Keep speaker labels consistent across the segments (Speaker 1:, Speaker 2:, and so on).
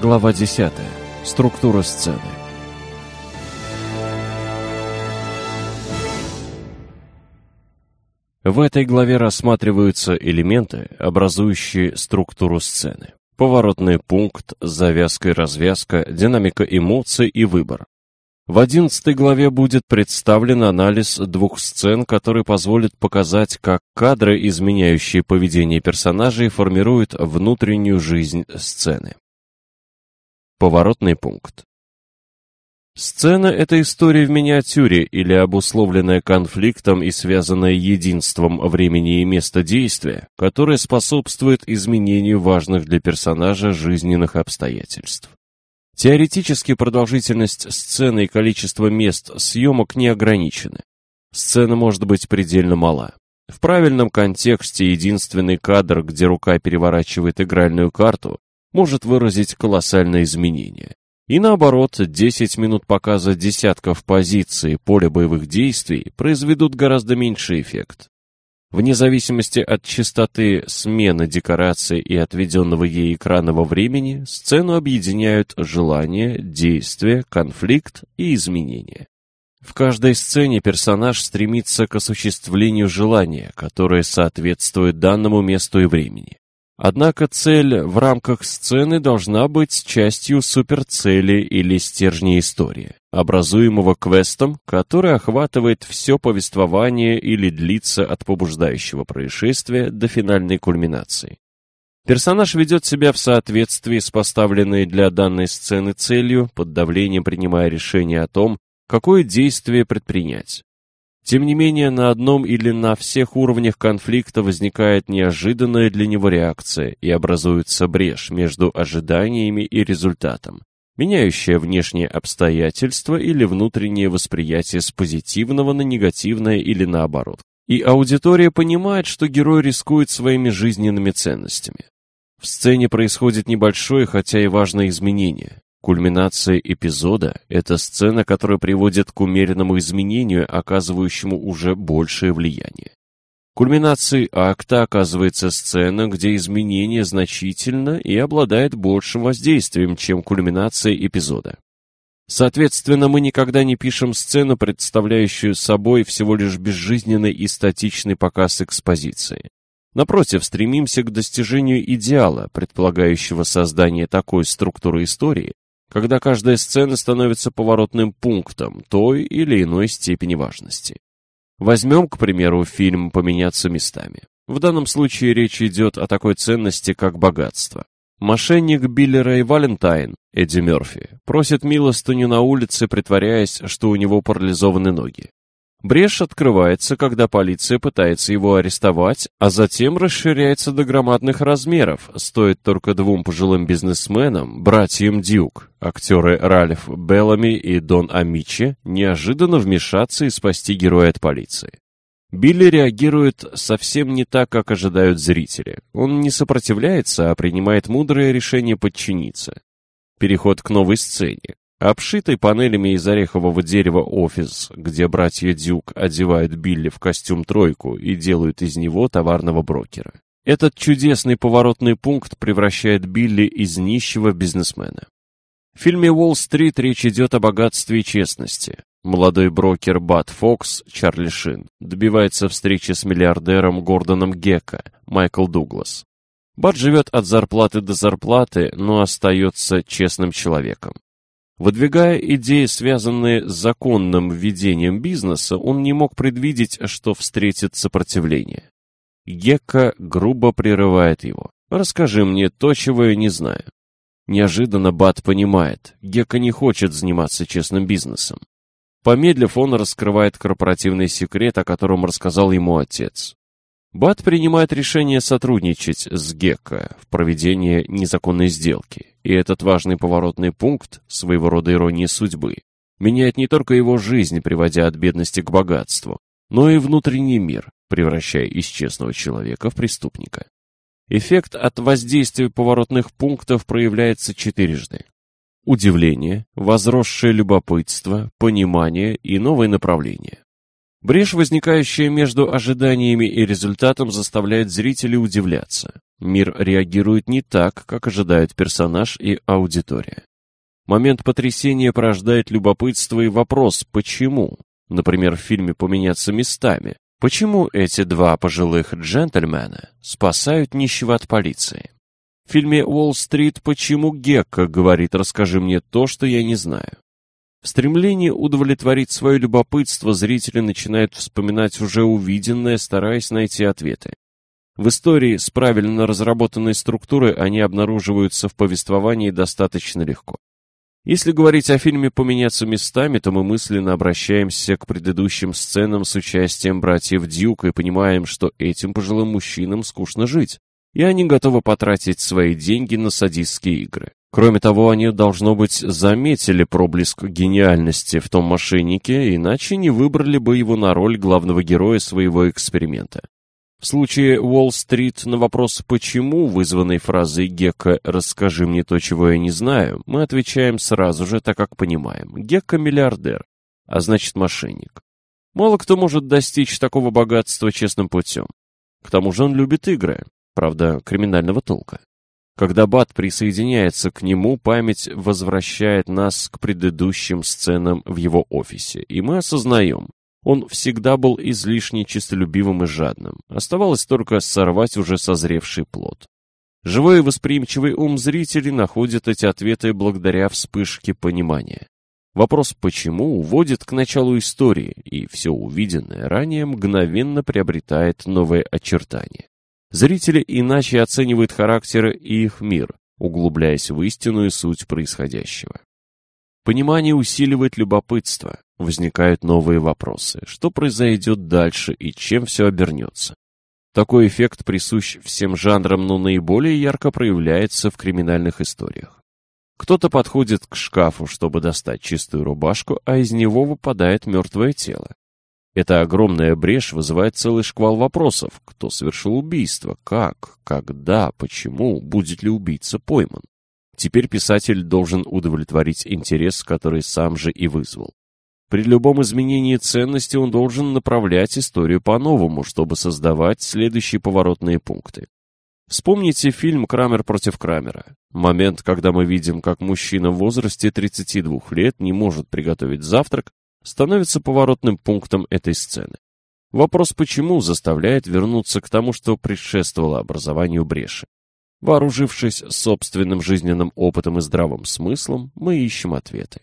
Speaker 1: Глава 10. Структура сцены. В этой главе рассматриваются элементы, образующие структуру сцены. Поворотный пункт, завязка и развязка, динамика эмоций и выбор. В одиннадцатой главе будет представлен анализ двух сцен, который позволит показать, как кадры, изменяющие поведение персонажей, формируют внутреннюю жизнь сцены. Поворотный пункт. Сцена — это история в миниатюре или обусловленная конфликтом и связанная единством времени и места действия, которая способствует изменению важных для персонажа жизненных обстоятельств. Теоретически продолжительность сцены и количество мест съемок не ограничены. Сцена может быть предельно мала. В правильном контексте единственный кадр, где рука переворачивает игральную карту, может выразить колоссальное изменение. И наоборот, 10 минут показа десятков позиций поля боевых действий произведут гораздо меньший эффект. Вне зависимости от частоты смены декорации и отведенного ей экранного времени, сцену объединяют желание, действие, конфликт и изменения. В каждой сцене персонаж стремится к осуществлению желания, которое соответствует данному месту и времени. Однако цель в рамках сцены должна быть частью суперцели или стержня истории, образуемого квестом, который охватывает все повествование или длится от побуждающего происшествия до финальной кульминации. Персонаж ведет себя в соответствии с поставленной для данной сцены целью, под давлением принимая решение о том, какое действие предпринять. Тем не менее, на одном или на всех уровнях конфликта возникает неожиданная для него реакция и образуется брешь между ожиданиями и результатом, меняющая внешние обстоятельства или внутреннее восприятие с позитивного на негативное или наоборот. И аудитория понимает, что герой рискует своими жизненными ценностями. В сцене происходит небольшое, хотя и важное изменение. Кульминация эпизода – это сцена, которая приводит к умеренному изменению, оказывающему уже большее влияние. Кульминацией акта оказывается сцена, где изменение значительно и обладает большим воздействием, чем кульминация эпизода. Соответственно, мы никогда не пишем сцену, представляющую собой всего лишь безжизненный и статичный показ экспозиции. Напротив, стремимся к достижению идеала, предполагающего создание такой структуры истории, когда каждая сцена становится поворотным пунктом той или иной степени важности. Возьмем, к примеру, фильм «Поменяться местами». В данном случае речь идет о такой ценности, как богатство. Мошенник Билли Рэй Валентайн, Эдди Мерфи, просит милостыню на улице, притворяясь, что у него парализованы ноги. Брешь открывается, когда полиция пытается его арестовать, а затем расширяется до громадных размеров, стоит только двум пожилым бизнесменам, братьям Дюк, актеры Ральф Беллами и Дон Амичи, неожиданно вмешаться и спасти героя от полиции. Билли реагирует совсем не так, как ожидают зрители. Он не сопротивляется, а принимает мудрое решение подчиниться. Переход к новой сцене. Обшитый панелями из орехового дерева офис, где братья Дюк одевают Билли в костюм-тройку и делают из него товарного брокера. Этот чудесный поворотный пункт превращает Билли из нищего бизнесмена. В фильме «Уолл-стрит» речь идет о богатстве и честности. Молодой брокер Бат Фокс, Чарли Шин, добивается встречи с миллиардером Гордоном Гекко, Майкл Дуглас. Бат живет от зарплаты до зарплаты, но остается честным человеком. Выдвигая идеи, связанные с законным введением бизнеса, он не мог предвидеть, что встретит сопротивление. Гекка грубо прерывает его. «Расскажи мне то, чего я не знаю». Неожиданно Бат понимает, Гекка не хочет заниматься честным бизнесом. Помедлив, он раскрывает корпоративный секрет, о котором рассказал ему отец. Бат принимает решение сотрудничать с Гекко в проведении незаконной сделки, и этот важный поворотный пункт, своего рода иронии судьбы, меняет не только его жизнь, приводя от бедности к богатству, но и внутренний мир, превращая из честного человека в преступника. Эффект от воздействия поворотных пунктов проявляется четырежды. Удивление, возросшее любопытство, понимание и новое направление. Брешь, возникающая между ожиданиями и результатом, заставляет зрителей удивляться. Мир реагирует не так, как ожидают персонаж и аудитория. Момент потрясения порождает любопытство и вопрос «почему?». Например, в фильме «Поменяться местами». Почему эти два пожилых джентльмена спасают нищего от полиции? В фильме «Уолл-стрит» «Почему Гекка» говорит «расскажи мне то, что я не знаю». В стремлении удовлетворить свое любопытство зрители начинают вспоминать уже увиденное, стараясь найти ответы. В истории с правильно разработанной структурой они обнаруживаются в повествовании достаточно легко. Если говорить о фильме «Поменяться местами», то мы мысленно обращаемся к предыдущим сценам с участием братьев Дюк и понимаем, что этим пожилым мужчинам скучно жить, и они готовы потратить свои деньги на садистские игры. Кроме того, они, должно быть, заметили проблеск гениальности в том мошеннике, иначе не выбрали бы его на роль главного героя своего эксперимента. В случае Уолл-стрит на вопрос «почему?», вызванной фразой Гекка «расскажи мне то, чего я не знаю», мы отвечаем сразу же, так как понимаем. Гекка – миллиардер, а значит мошенник. Мало кто может достичь такого богатства честным путем. К тому же он любит игры, правда, криминального толка. Когда Бат присоединяется к нему, память возвращает нас к предыдущим сценам в его офисе, и мы осознаем, он всегда был излишне честолюбивым и жадным. Оставалось только сорвать уже созревший плод. Живой и восприимчивый ум зрителей находит эти ответы благодаря вспышке понимания. Вопрос «почему» уводит к началу истории, и все увиденное ранее мгновенно приобретает новые очертания. Зрители иначе оценивают характеры и их мир, углубляясь в истинную суть происходящего. Понимание усиливает любопытство, возникают новые вопросы. Что произойдет дальше и чем все обернется? Такой эффект присущ всем жанрам, но наиболее ярко проявляется в криминальных историях. Кто-то подходит к шкафу, чтобы достать чистую рубашку, а из него выпадает мертвое тело. Эта огромная брешь вызывает целый шквал вопросов. Кто совершил убийство? Как? Когда? Почему? Будет ли убийца пойман? Теперь писатель должен удовлетворить интерес, который сам же и вызвал. При любом изменении ценности он должен направлять историю по-новому, чтобы создавать следующие поворотные пункты. Вспомните фильм «Крамер против Крамера». Момент, когда мы видим, как мужчина в возрасте 32 лет не может приготовить завтрак, становится поворотным пунктом этой сцены. Вопрос «почему» заставляет вернуться к тому, что предшествовало образованию бреши. Вооружившись собственным жизненным опытом и здравым смыслом, мы ищем ответы.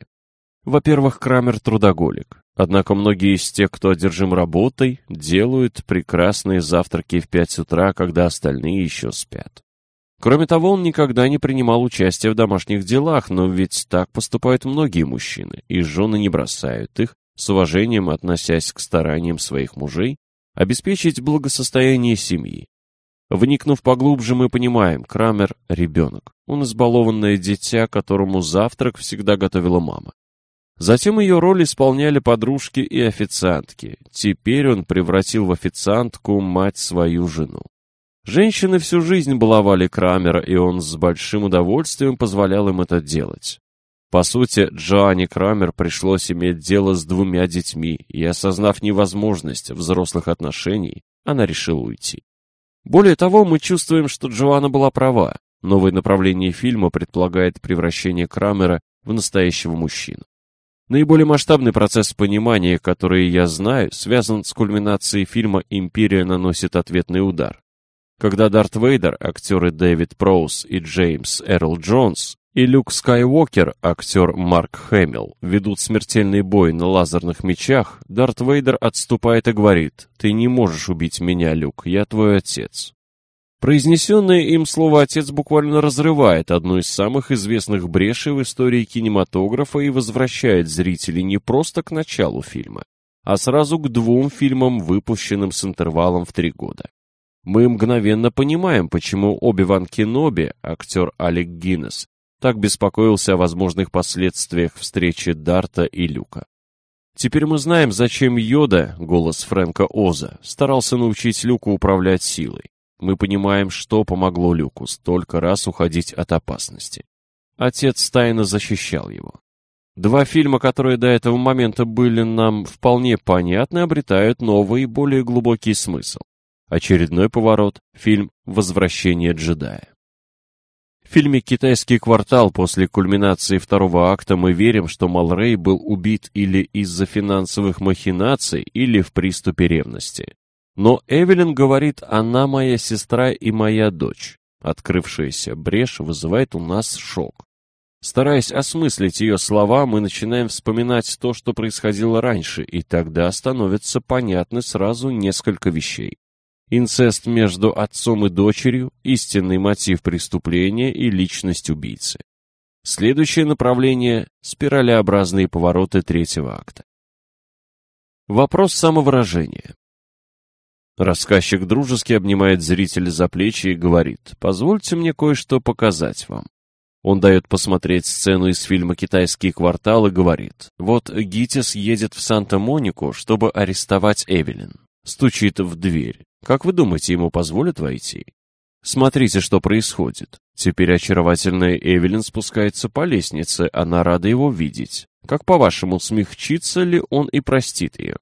Speaker 1: Во-первых, Крамер трудоголик. Однако многие из тех, кто одержим работой, делают прекрасные завтраки в пять утра, когда остальные еще спят. Кроме того, он никогда не принимал участия в домашних делах, но ведь так поступают многие мужчины, и жены не бросают их, с уважением относясь к стараниям своих мужей, обеспечить благосостояние семьи. Вникнув поглубже, мы понимаем, Крамер – ребенок. Он избалованное дитя, которому завтрак всегда готовила мама. Затем ее роль исполняли подружки и официантки. Теперь он превратил в официантку мать свою жену. Женщины всю жизнь баловали Крамера, и он с большим удовольствием позволял им это делать. По сути, Джоанне Крамер пришлось иметь дело с двумя детьми, и, осознав невозможность взрослых отношений, она решила уйти. Более того, мы чувствуем, что Джоанна была права. Новое направление фильма предполагает превращение Крамера в настоящего мужчину. Наиболее масштабный процесс понимания, который я знаю, связан с кульминацией фильма «Империя наносит ответный удар». Когда Дарт Вейдер, актеры Дэвид Проуз и Джеймс Эрл Джонс, и Люк Скайуокер, актер Марк Хэмилл, ведут смертельный бой на лазерных мечах, Дарт Вейдер отступает и говорит «Ты не можешь убить меня, Люк, я твой отец». Произнесенное им слово «отец» буквально разрывает одну из самых известных брешей в истории кинематографа и возвращает зрителей не просто к началу фильма, а сразу к двум фильмам, выпущенным с интервалом в три года. Мы мгновенно понимаем, почему Оби-Ван Кеноби, актер Алек Гиннес, так беспокоился о возможных последствиях встречи Дарта и Люка. Теперь мы знаем, зачем Йода, голос Фрэнка Оза, старался научить Люку управлять силой. Мы понимаем, что помогло Люку столько раз уходить от опасности. Отец тайно защищал его. Два фильма, которые до этого момента были нам вполне понятны, обретают новый, более глубокий смысл. Очередной поворот – фильм «Возвращение джедая». В фильме «Китайский квартал» после кульминации второго акта мы верим, что Малрей был убит или из-за финансовых махинаций, или в приступе ревности. Но Эвелин говорит «она моя сестра и моя дочь». Открывшаяся брешь вызывает у нас шок. Стараясь осмыслить ее слова, мы начинаем вспоминать то, что происходило раньше, и тогда становится понятны сразу несколько вещей. Инцест между отцом и дочерью, истинный мотив преступления и личность убийцы. Следующее направление – спиралеобразные повороты третьего акта. Вопрос самовыражения. Рассказчик дружески обнимает зрителя за плечи и говорит, «Позвольте мне кое-что показать вам». Он дает посмотреть сцену из фильма «Китайский квартал» и говорит, «Вот Гитис едет в Санта-Монику, чтобы арестовать Эвелин. Стучит в дверь. Как вы думаете, ему позволят войти? Смотрите, что происходит. Теперь очаровательная Эвелин спускается по лестнице, она рада его видеть. Как по-вашему, смягчится ли он и простит ее?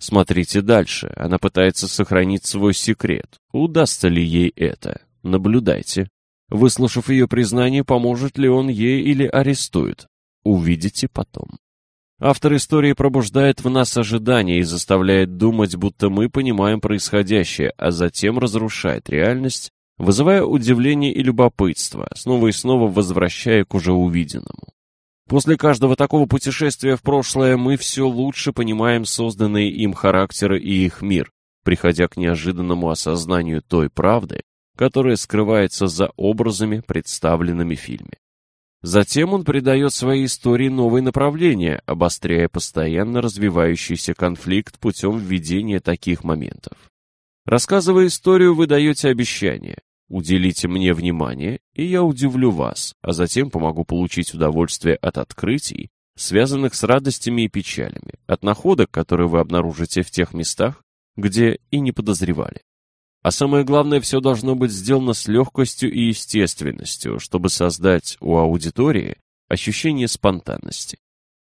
Speaker 1: Смотрите дальше, она пытается сохранить свой секрет. Удастся ли ей это? Наблюдайте. Выслушав ее признание, поможет ли он ей или арестует? Увидите потом. Автор истории пробуждает в нас ожидания и заставляет думать, будто мы понимаем происходящее, а затем разрушает реальность, вызывая удивление и любопытство, снова и снова возвращая к уже увиденному. После каждого такого путешествия в прошлое мы все лучше понимаем созданные им характеры и их мир, приходя к неожиданному осознанию той правды, которая скрывается за образами, представленными в фильме. Затем он придает своей истории новые направления, обостряя постоянно развивающийся конфликт путем введения таких моментов. Рассказывая историю, вы даете обещание. Уделите мне внимание, и я удивлю вас, а затем помогу получить удовольствие от открытий, связанных с радостями и печалями, от находок, которые вы обнаружите в тех местах, где и не подозревали. А самое главное, все должно быть сделано с легкостью и естественностью, чтобы создать у аудитории ощущение спонтанности.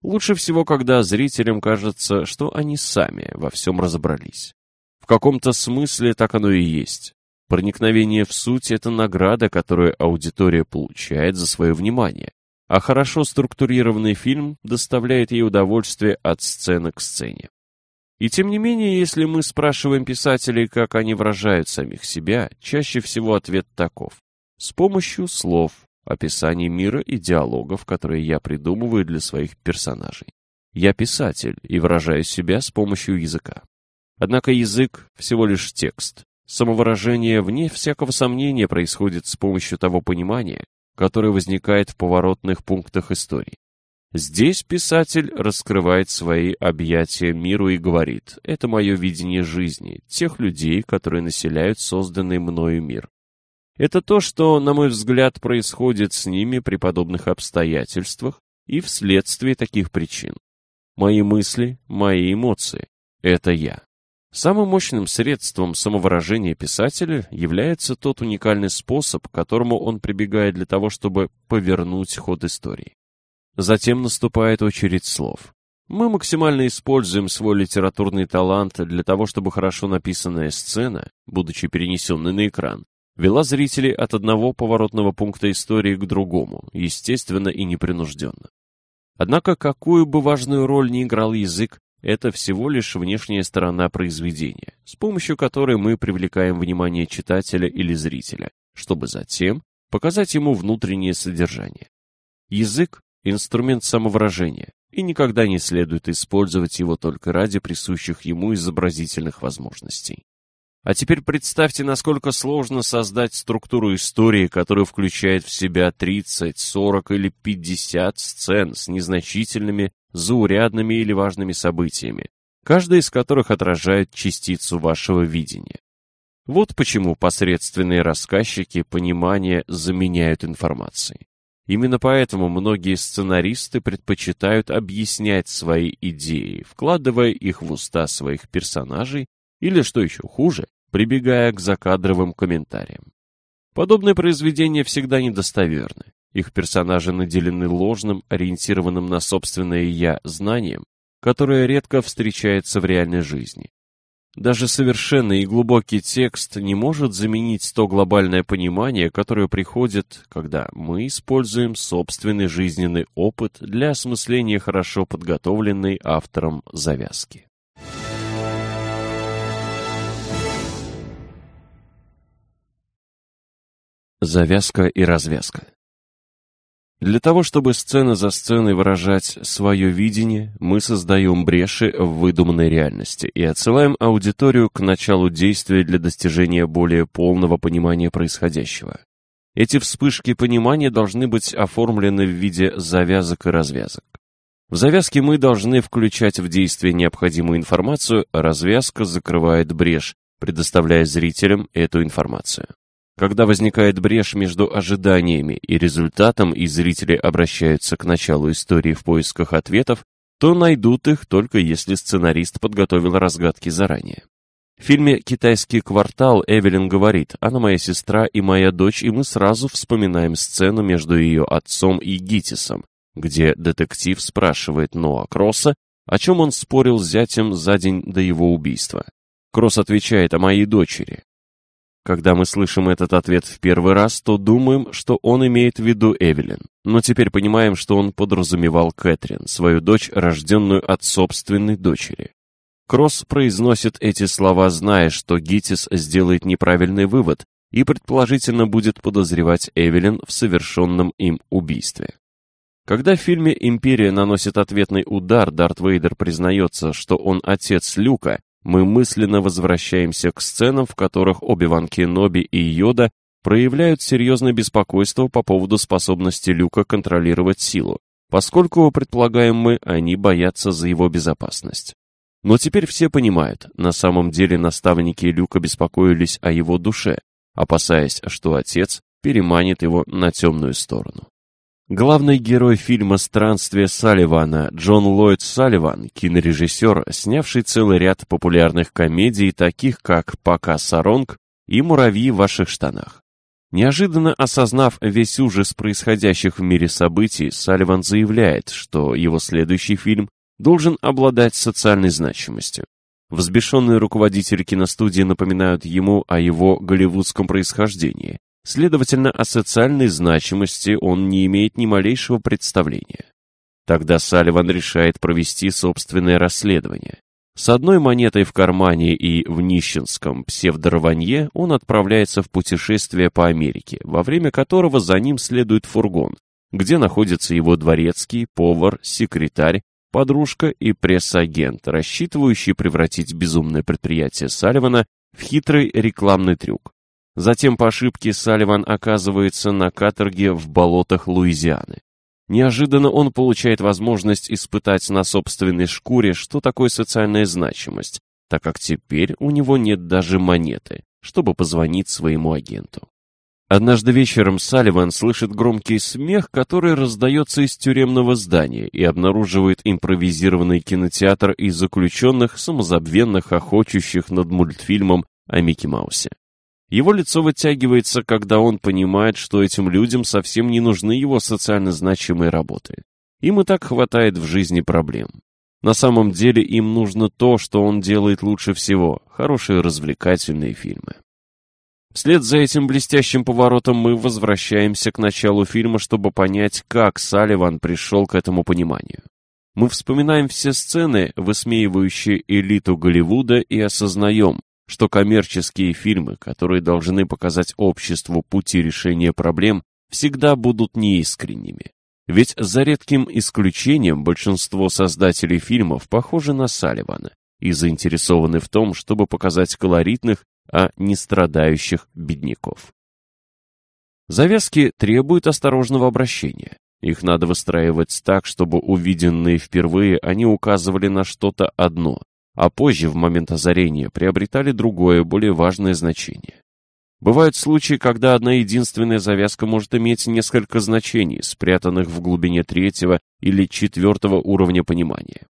Speaker 1: Лучше всего, когда зрителям кажется, что они сами во всем разобрались. В каком-то смысле так оно и есть. Проникновение в суть – это награда, которую аудитория получает за свое внимание, а хорошо структурированный фильм доставляет ей удовольствие от сцены к сцене. И тем не менее, если мы спрашиваем писателей, как они выражают самих себя, чаще всего ответ таков. С помощью слов, описаний мира и диалогов, которые я придумываю для своих персонажей. Я писатель и выражаю себя с помощью языка. Однако язык всего лишь текст. Самовыражение, вне всякого сомнения, происходит с помощью того понимания, которое возникает в поворотных пунктах истории. Здесь писатель раскрывает свои объятия миру и говорит, это мое видение жизни, тех людей, которые населяют созданный мною мир. Это то, что, на мой взгляд, происходит с ними при подобных обстоятельствах и вследствие таких причин. Мои мысли, мои эмоции — это я. Самым мощным средством самовыражения писателя является тот уникальный способ, к которому он прибегает для того, чтобы повернуть ход истории. Затем наступает очередь слов. Мы максимально используем свой литературный талант для того, чтобы хорошо написанная сцена, будучи перенесенной на экран, вела зрителей от одного поворотного пункта истории к другому, естественно и непринужденно. Однако, какую бы важную роль ни играл язык, это всего лишь внешняя сторона произведения, с помощью которой мы привлекаем внимание читателя или зрителя, чтобы затем показать ему внутреннее содержание. Язык инструмент самовыражения, и никогда не следует использовать его только ради присущих ему изобразительных возможностей. А теперь представьте, насколько сложно создать структуру истории, которая включает в себя 30, 40 или 50 сцен с незначительными, заурядными или важными событиями, каждая из которых отражает частицу вашего видения. Вот почему посредственные рассказчики понимание заменяют информацией. Именно поэтому многие сценаристы предпочитают объяснять свои идеи, вкладывая их в уста своих персонажей или, что еще хуже, прибегая к закадровым комментариям. Подобные произведения всегда недостоверны. Их персонажи наделены ложным, ориентированным на собственное «я» знанием, которое редко встречается в реальной жизни. Даже совершенный и глубокий текст не может заменить то глобальное понимание, которое приходит, когда мы используем собственный жизненный опыт для осмысления хорошо подготовленной автором завязки. Завязка и развязка для того, чтобы сцена за сценой выражать свое видение, мы создаем бреши в выдуманной реальности и отсылаем аудиторию к началу действия для достижения более полного понимания происходящего. Эти вспышки понимания должны быть оформлены в виде завязок и развязок. В завязке мы должны включать в действие необходимую информацию, развязка закрывает брешь, предоставляя зрителям эту информацию. Когда возникает брешь между ожиданиями и результатом, и зрители обращаются к началу истории в поисках ответов, то найдут их только если сценарист подготовил разгадки заранее. В фильме «Китайский квартал» Эвелин говорит «Она моя сестра и моя дочь, и мы сразу вспоминаем сцену между ее отцом и Гитисом, где детектив спрашивает Ноа Кросса, о чем он спорил с зятем за день до его убийства. Кросс отвечает о моей дочери. Когда мы слышим этот ответ в первый раз, то думаем, что он имеет в виду Эвелин. Но теперь понимаем, что он подразумевал Кэтрин, свою дочь, рожденную от собственной дочери. Кросс произносит эти слова, зная, что Гитис сделает неправильный вывод и предположительно будет подозревать Эвелин в совершенном им убийстве. Когда в фильме «Империя» наносит ответный удар, Дарт Вейдер признается, что он отец Люка, мы мысленно возвращаемся к сценам, в которых Оби-Ван Кеноби и Йода проявляют серьезное беспокойство по поводу способности Люка контролировать силу, поскольку, предполагаем мы, они боятся за его безопасность. Но теперь все понимают, на самом деле наставники Люка беспокоились о его душе, опасаясь, что отец переманит его на темную сторону. Главный герой фильма «Странствие Салливана» Джон Ллойд Салливан, кинорежиссер, снявший целый ряд популярных комедий, таких как «Пока Саронг» и «Муравьи в ваших штанах». Неожиданно осознав весь ужас происходящих в мире событий, Салливан заявляет, что его следующий фильм должен обладать социальной значимостью. Взбешенные руководители киностудии напоминают ему о его голливудском происхождении, Следовательно, о социальной значимости он не имеет ни малейшего представления. Тогда Салливан решает провести собственное расследование. С одной монетой в кармане и в нищенском псевдорванье он отправляется в путешествие по Америке, во время которого за ним следует фургон, где находится его дворецкий, повар, секретарь, подружка и пресс-агент, рассчитывающий превратить безумное предприятие Салливана в хитрый рекламный трюк. Затем по ошибке Салливан оказывается на каторге в болотах Луизианы. Неожиданно он получает возможность испытать на собственной шкуре, что такое социальная значимость, так как теперь у него нет даже монеты, чтобы позвонить своему агенту. Однажды вечером Салливан слышит громкий смех, который раздается из тюремного здания и обнаруживает импровизированный кинотеатр из заключенных, самозабвенных, охочущих над мультфильмом о Микки Маусе. Его лицо вытягивается, когда он понимает, что этим людям совсем не нужны его социально значимые работы. Им и так хватает в жизни проблем. На самом деле им нужно то, что он делает лучше всего – хорошие развлекательные фильмы. Вслед за этим блестящим поворотом мы возвращаемся к началу фильма, чтобы понять, как Салливан пришел к этому пониманию. Мы вспоминаем все сцены, высмеивающие элиту Голливуда, и осознаем, что коммерческие фильмы, которые должны показать обществу пути решения проблем, всегда будут неискренними. Ведь за редким исключением большинство создателей фильмов похожи на Салливана и заинтересованы в том, чтобы показать колоритных, а не страдающих бедняков. Завязки требуют осторожного обращения. Их надо выстраивать так, чтобы увиденные впервые они указывали на что-то одно, а позже, в момент озарения, приобретали другое, более важное значение. Бывают случаи, когда одна единственная завязка может иметь несколько значений, спрятанных в глубине третьего или четвертого уровня понимания.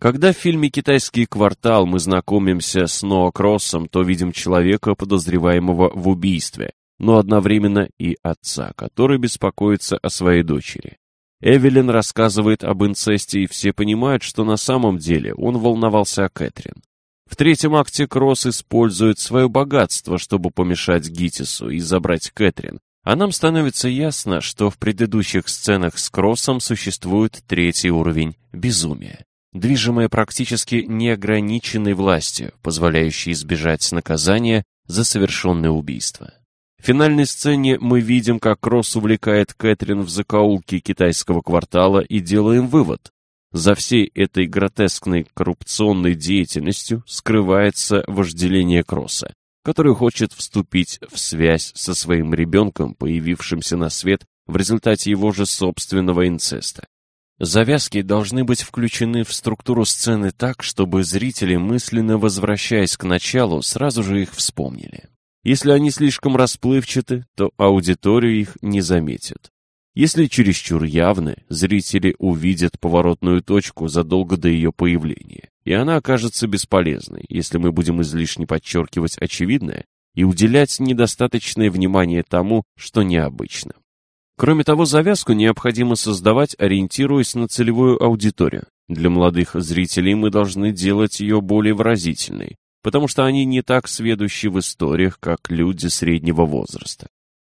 Speaker 1: Когда в фильме «Китайский квартал» мы знакомимся с Ноа Кроссом, то видим человека, подозреваемого в убийстве, но одновременно и отца, который беспокоится о своей дочери. Эвелин рассказывает об инцесте, и все понимают, что на самом деле он волновался о Кэтрин. В третьем акте Кросс использует свое богатство, чтобы помешать Гитису и забрать Кэтрин, а нам становится ясно, что в предыдущих сценах с Кроссом существует третий уровень – безумия, движимое практически неограниченной властью, позволяющей избежать наказания за совершенное убийство. В финальной сцене мы видим, как Кросс увлекает Кэтрин в закоулки китайского квартала и делаем вывод. За всей этой гротескной коррупционной деятельностью скрывается вожделение Кросса, который хочет вступить в связь со своим ребенком, появившимся на свет в результате его же собственного инцеста. Завязки должны быть включены в структуру сцены так, чтобы зрители, мысленно возвращаясь к началу, сразу же их вспомнили. Если они слишком расплывчаты, то аудитория их не заметит. Если чересчур явны, зрители увидят поворотную точку задолго до ее появления, и она окажется бесполезной, если мы будем излишне подчеркивать очевидное и уделять недостаточное внимание тому, что необычно. Кроме того, завязку необходимо создавать, ориентируясь на целевую аудиторию. Для молодых зрителей мы должны делать ее более выразительной, потому что они не так сведущи в историях, как люди среднего возраста.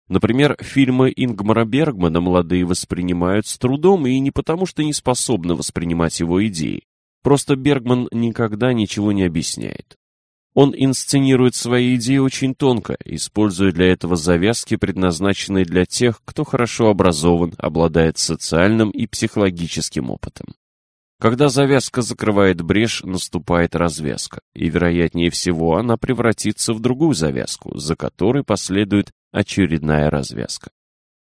Speaker 1: Например, фильмы Ингмара Бергмана молодые воспринимают с трудом и не потому, что не способны воспринимать его идеи. Просто Бергман никогда ничего не объясняет. Он инсценирует свои идеи очень тонко, используя для этого завязки, предназначенные для тех, кто хорошо образован, обладает социальным и психологическим опытом. Когда завязка закрывает брешь, наступает развязка, и, вероятнее всего, она превратится в другую завязку, за которой последует очередная развязка.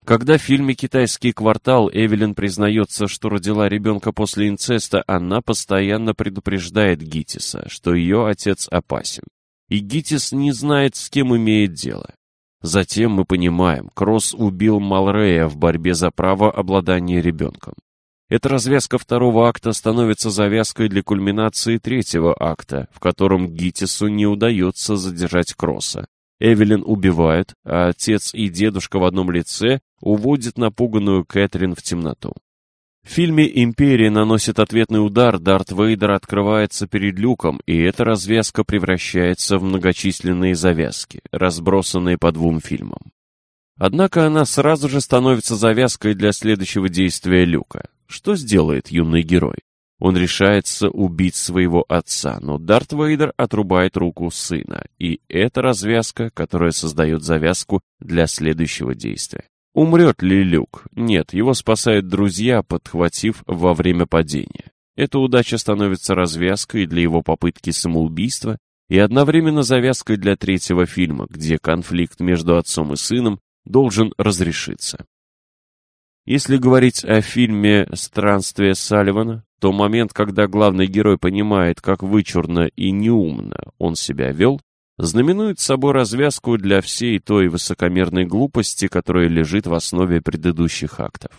Speaker 1: Когда в фильме «Китайский квартал» Эвелин признается, что родила ребенка после инцеста, она постоянно предупреждает Гитиса, что ее отец опасен. И Гитис не знает, с кем имеет дело. Затем мы понимаем, Кросс убил Малрея в борьбе за право обладания ребенком. Эта развязка второго акта становится завязкой для кульминации третьего акта, в котором Гитису не удается задержать Кросса. Эвелин убивает, а отец и дедушка в одном лице уводят напуганную Кэтрин в темноту. В фильме «Империя» наносит ответный удар, Дарт Вейдер открывается перед люком, и эта развязка превращается в многочисленные завязки, разбросанные по двум фильмам. Однако она сразу же становится завязкой для следующего действия Люка. Что сделает юный герой? Он решается убить своего отца, но Дарт Вейдер отрубает руку сына, и это развязка, которая создает завязку для следующего действия. Умрет ли Люк? Нет, его спасают друзья, подхватив во время падения. Эта удача становится развязкой для его попытки самоубийства и одновременно завязкой для третьего фильма, где конфликт между отцом и сыном должен разрешиться. Если говорить о фильме «Странствие Салливана», то момент, когда главный герой понимает, как вычурно и неумно он себя вел, знаменует собой развязку для всей той высокомерной глупости, которая лежит в основе предыдущих актов.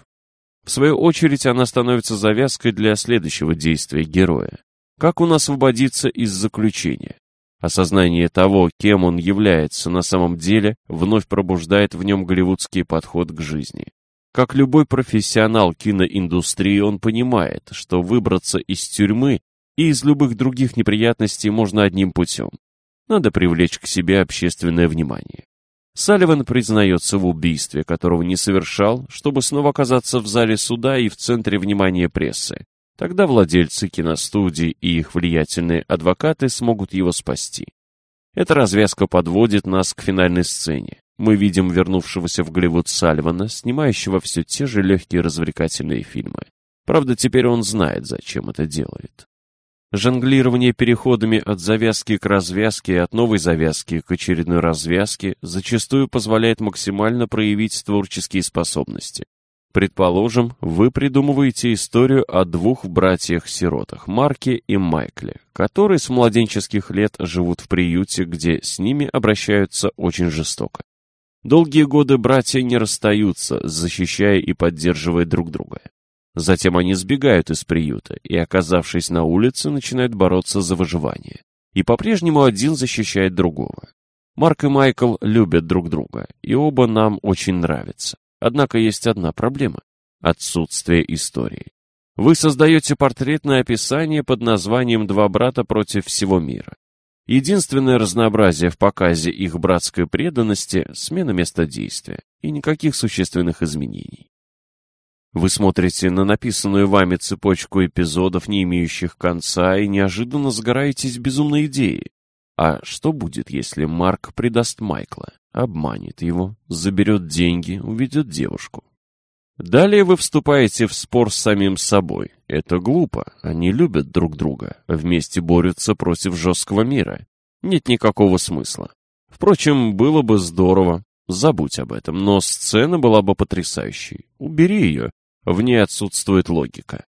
Speaker 1: В свою очередь она становится завязкой для следующего действия героя. Как он освободится из заключения? Осознание того, кем он является на самом деле, вновь пробуждает в нем голливудский подход к жизни. Как любой профессионал киноиндустрии, он понимает, что выбраться из тюрьмы и из любых других неприятностей можно одним путем. Надо привлечь к себе общественное внимание. Салливан признается в убийстве, которого не совершал, чтобы снова оказаться в зале суда и в центре внимания прессы. Тогда владельцы киностудий и их влиятельные адвокаты смогут его спасти. Эта развязка подводит нас к финальной сцене мы видим вернувшегося в Голливуд Сальвана, снимающего все те же легкие развлекательные фильмы. Правда, теперь он знает, зачем это делает. Жонглирование переходами от завязки к развязке и от новой завязки к очередной развязке зачастую позволяет максимально проявить творческие способности. Предположим, вы придумываете историю о двух братьях-сиротах, Марке и Майкле, которые с младенческих лет живут в приюте, где с ними обращаются очень жестоко. Долгие годы братья не расстаются, защищая и поддерживая друг друга. Затем они сбегают из приюта и, оказавшись на улице, начинают бороться за выживание. И по-прежнему один защищает другого. Марк и Майкл любят друг друга, и оба нам очень нравятся. Однако есть одна проблема – отсутствие истории. Вы создаете портретное описание под названием «Два брата против всего мира». Единственное разнообразие в показе их братской преданности – смена места действия и никаких существенных изменений. Вы смотрите на написанную вами цепочку эпизодов, не имеющих конца, и неожиданно сгораетесь безумной идее. А что будет, если Марк предаст Майкла, обманет его, заберет деньги, уведет девушку? Далее вы вступаете в спор с самим собой. Это глупо, они любят друг друга, вместе борются против жесткого мира. Нет никакого смысла. Впрочем, было бы здорово, забудь об этом, но сцена была бы потрясающей. Убери ее, в ней отсутствует логика.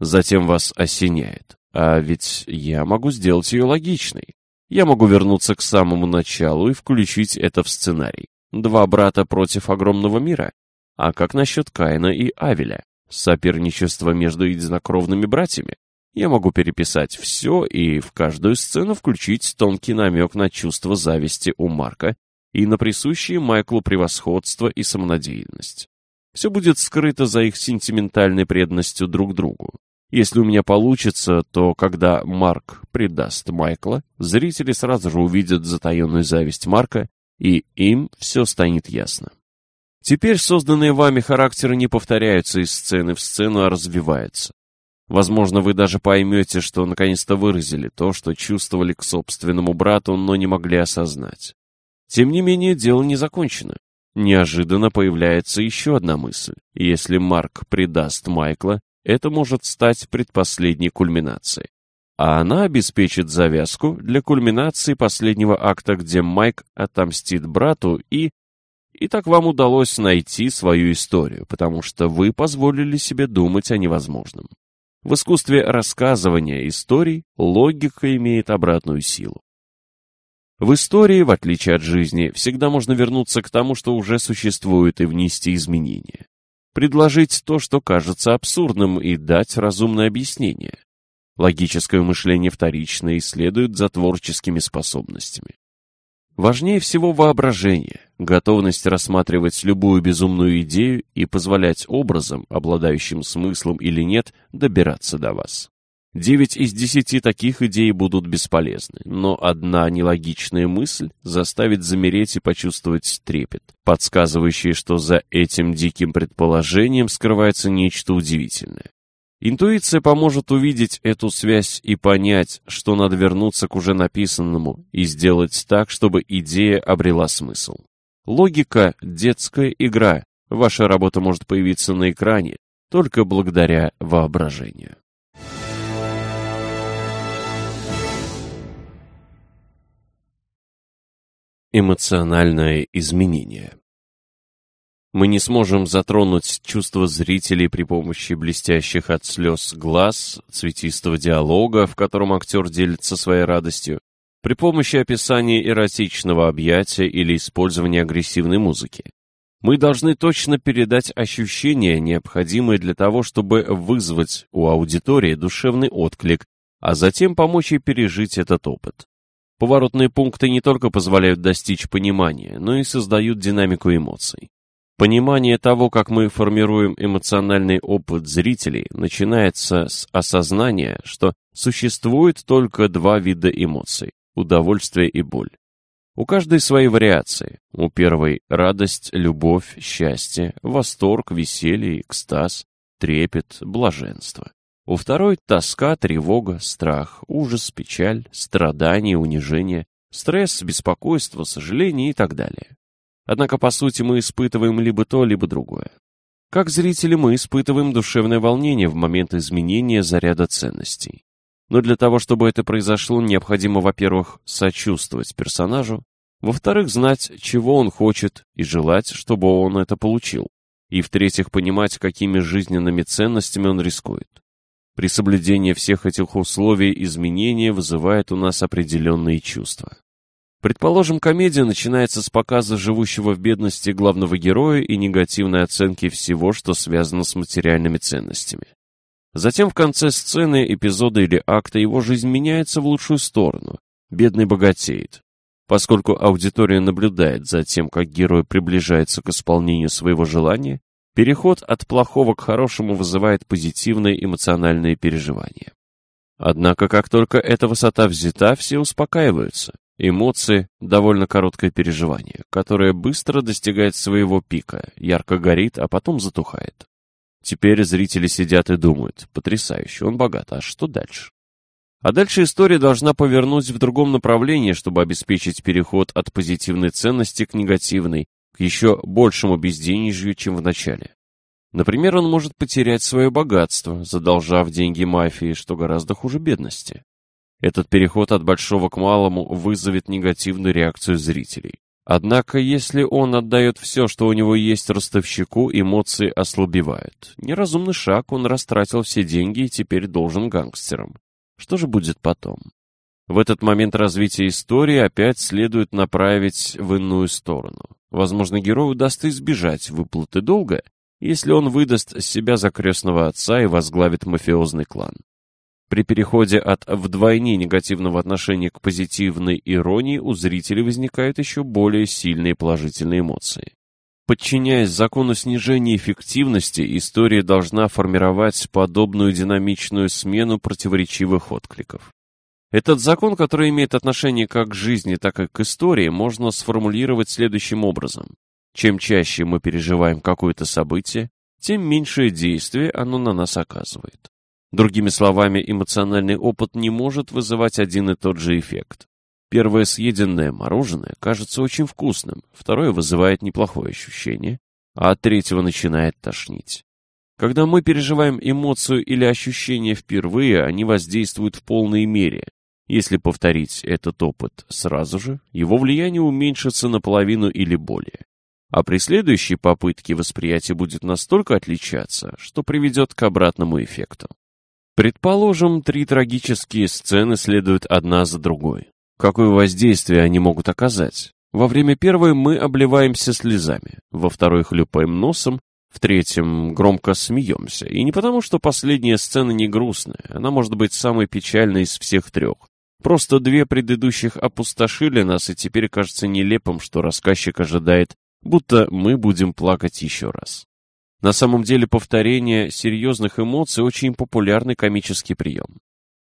Speaker 1: Затем вас осеняет. А ведь я могу сделать ее логичной. Я могу вернуться к самому началу и включить это в сценарий. Два брата против огромного мира. А как насчет Каина и Авеля? Соперничество между единокровными братьями? Я могу переписать все и в каждую сцену включить тонкий намек на чувство зависти у Марка и на присущие Майклу превосходство и самонадеянность. Все будет скрыто за их сентиментальной преданностью друг другу. Если у меня получится, то когда Марк предаст Майкла, зрители сразу же увидят затаенную зависть Марка, и им все станет ясно. Теперь созданные вами характеры не повторяются из сцены в сцену, а развиваются. Возможно, вы даже поймете, что наконец-то выразили то, что чувствовали к собственному брату, но не могли осознать. Тем не менее, дело не закончено. Неожиданно появляется еще одна мысль. Если Марк предаст Майкла, это может стать предпоследней кульминацией. А она обеспечит завязку для кульминации последнего акта, где Майк отомстит брату и и так вам удалось найти свою историю, потому что вы позволили себе думать о невозможном. В искусстве рассказывания историй логика имеет обратную силу. В истории, в отличие от жизни, всегда можно вернуться к тому, что уже существует, и внести изменения. Предложить то, что кажется абсурдным, и дать разумное объяснение. Логическое мышление вторично и следует за творческими способностями. Важнее всего воображение, готовность рассматривать любую безумную идею и позволять образам, обладающим смыслом или нет, добираться до вас. Девять из десяти таких идей будут бесполезны, но одна нелогичная мысль заставит замереть и почувствовать трепет, подсказывающий, что за этим диким предположением скрывается нечто удивительное. Интуиция поможет увидеть эту связь и понять, что надо вернуться к уже написанному и сделать так, чтобы идея обрела смысл. Логика – детская игра. Ваша работа может появиться на экране только благодаря воображению. Эмоциональное изменение мы не сможем затронуть чувства зрителей при помощи блестящих от слез глаз, цветистого диалога, в котором актер делится своей радостью, при помощи описания эротичного объятия или использования агрессивной музыки. Мы должны точно передать ощущения, необходимые для того, чтобы вызвать у аудитории душевный отклик, а затем помочь ей пережить этот опыт. Поворотные пункты не только позволяют достичь понимания, но и создают динамику эмоций. Понимание того, как мы формируем эмоциональный опыт зрителей, начинается с осознания, что существует только два вида эмоций – удовольствие и боль. У каждой свои вариации. У первой – радость, любовь, счастье, восторг, веселье, экстаз, трепет, блаженство. У второй – тоска, тревога, страх, ужас, печаль, страдание, унижение, стресс, беспокойство, сожаление и так далее. Однако, по сути, мы испытываем либо то, либо другое. Как зрители мы испытываем душевное волнение в момент изменения заряда ценностей. Но для того, чтобы это произошло, необходимо, во-первых, сочувствовать персонажу, во-вторых, знать, чего он хочет, и желать, чтобы он это получил, и, в-третьих, понимать, какими жизненными ценностями он рискует. При соблюдении всех этих условий изменения вызывает у нас определенные чувства. Предположим, комедия начинается с показа живущего в бедности главного героя и негативной оценки всего, что связано с материальными ценностями. Затем в конце сцены, эпизода или акта его жизнь меняется в лучшую сторону. Бедный богатеет. Поскольку аудитория наблюдает за тем, как герой приближается к исполнению своего желания, переход от плохого к хорошему вызывает позитивные эмоциональные переживания. Однако, как только эта высота взята, все успокаиваются. Эмоции – довольно короткое переживание, которое быстро достигает своего пика, ярко горит, а потом затухает. Теперь зрители сидят и думают, потрясающе, он богат, а что дальше? А дальше история должна повернуть в другом направлении, чтобы обеспечить переход от позитивной ценности к негативной, к еще большему безденежью, чем в начале. Например, он может потерять свое богатство, задолжав деньги мафии, что гораздо хуже бедности. Этот переход от большого к малому вызовет негативную реакцию зрителей. Однако, если он отдает все, что у него есть ростовщику, эмоции ослабевают. Неразумный шаг, он растратил все деньги и теперь должен гангстерам. Что же будет потом? В этот момент развития истории опять следует направить в иную сторону. Возможно, герою удастся избежать выплаты долга, если он выдаст себя за крестного отца и возглавит мафиозный клан. При переходе от вдвойне негативного отношения к позитивной иронии у зрителей возникают еще более сильные положительные эмоции. Подчиняясь закону снижения эффективности, история должна формировать подобную динамичную смену противоречивых откликов. Этот закон, который имеет отношение как к жизни, так и к истории, можно сформулировать следующим образом. Чем чаще мы переживаем какое-то событие, тем меньшее действие оно на нас оказывает. Другими словами, эмоциональный опыт не может вызывать один и тот же эффект. Первое съеденное мороженое кажется очень вкусным, второе вызывает неплохое ощущение, а от третьего начинает тошнить. Когда мы переживаем эмоцию или ощущение впервые, они воздействуют в полной мере. Если повторить этот опыт сразу же, его влияние уменьшится наполовину или более. А при следующей попытке восприятие будет настолько отличаться, что приведет к обратному эффекту. Предположим, три трагические сцены следуют одна за другой. Какое воздействие они могут оказать? Во время первой мы обливаемся слезами, во второй хлюпаем носом, в третьем громко смеемся. И не потому, что последняя сцена не грустная, она может быть самой печальной из всех трех. Просто две предыдущих опустошили нас, и теперь кажется нелепым, что рассказчик ожидает, будто мы будем плакать еще раз. На самом деле повторение серьезных эмоций очень популярный комический прием.